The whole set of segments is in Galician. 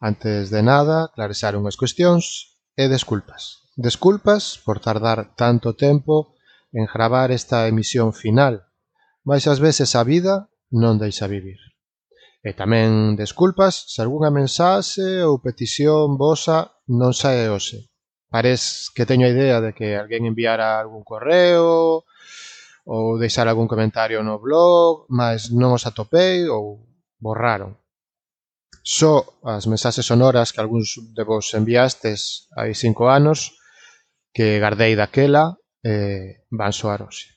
Antes de nada, clarexar unhas cuestións e desculpas. Desculpas por tardar tanto tempo en gravar esta emisión final, mais ás veces a vida non deixa vivir. E tamén desculpas se algunha mensaxe ou petición vosa non sae hoxe. Parece que teño a idea de que alguén enviara algún correo ou deixar algún comentario no blog, mas non os atopei ou borraron só as mensaxes sonoras que algúns de vos enviastes hai cinco anos que gardei daquela eh, van soar hoxe.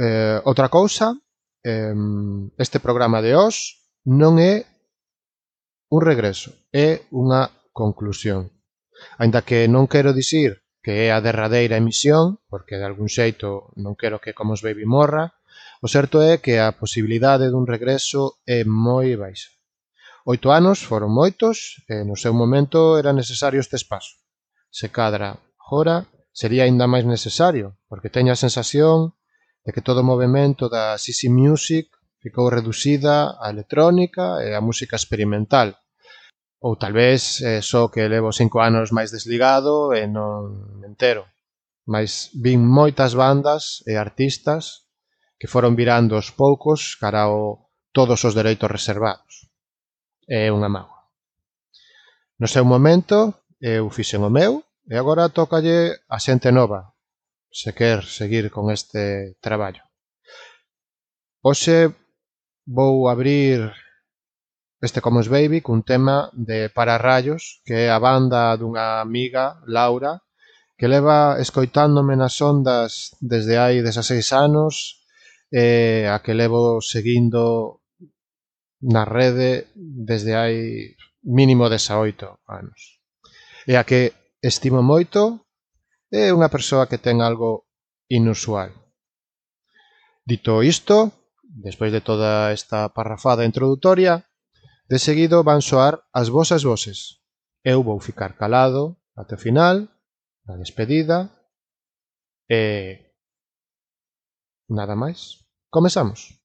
Eh, outra cousa, eh, este programa de hoxe non é un regreso, é unha conclusión. Ainda que non quero dicir que é a derradeira emisión, porque de algún xeito non quero que como os baby morra, o certo é que a posibilidade dun regreso é moi baixa. Oito anos foron moitos e no seu momento era necesario este espazo. Se cadra agora sería aínda máis necesario, porque teño a sensación de que todo o movimento da CC Music ficou reducida á electrónica e á música experimental. Ou talvez eh, só que levo cinco anos máis desligado e non entero. Mas vin moitas bandas e artistas que foron virando aos poucos cara ao todos os dereitos reservados é unha mágoa. No seu momento eu fixen o meu e agora tócalle a xente nova se quer seguir con este traballo. Hoxe vou abrir este Comos Baby cun tema de Pararrayos que é a banda dunha amiga, Laura, que leva escoitándome nas ondas desde hai 16 anos, eh, a que levo seguindo na rede desde hai mínimo 18 anos. E a que estimo moito é unha persoa que ten algo inusual. Dito isto, despois de toda esta parrafada introdutoria, de seguido van soar as vosas voces. Eu vou ficar calado até o final, na despedida, e... nada máis. Comezamos.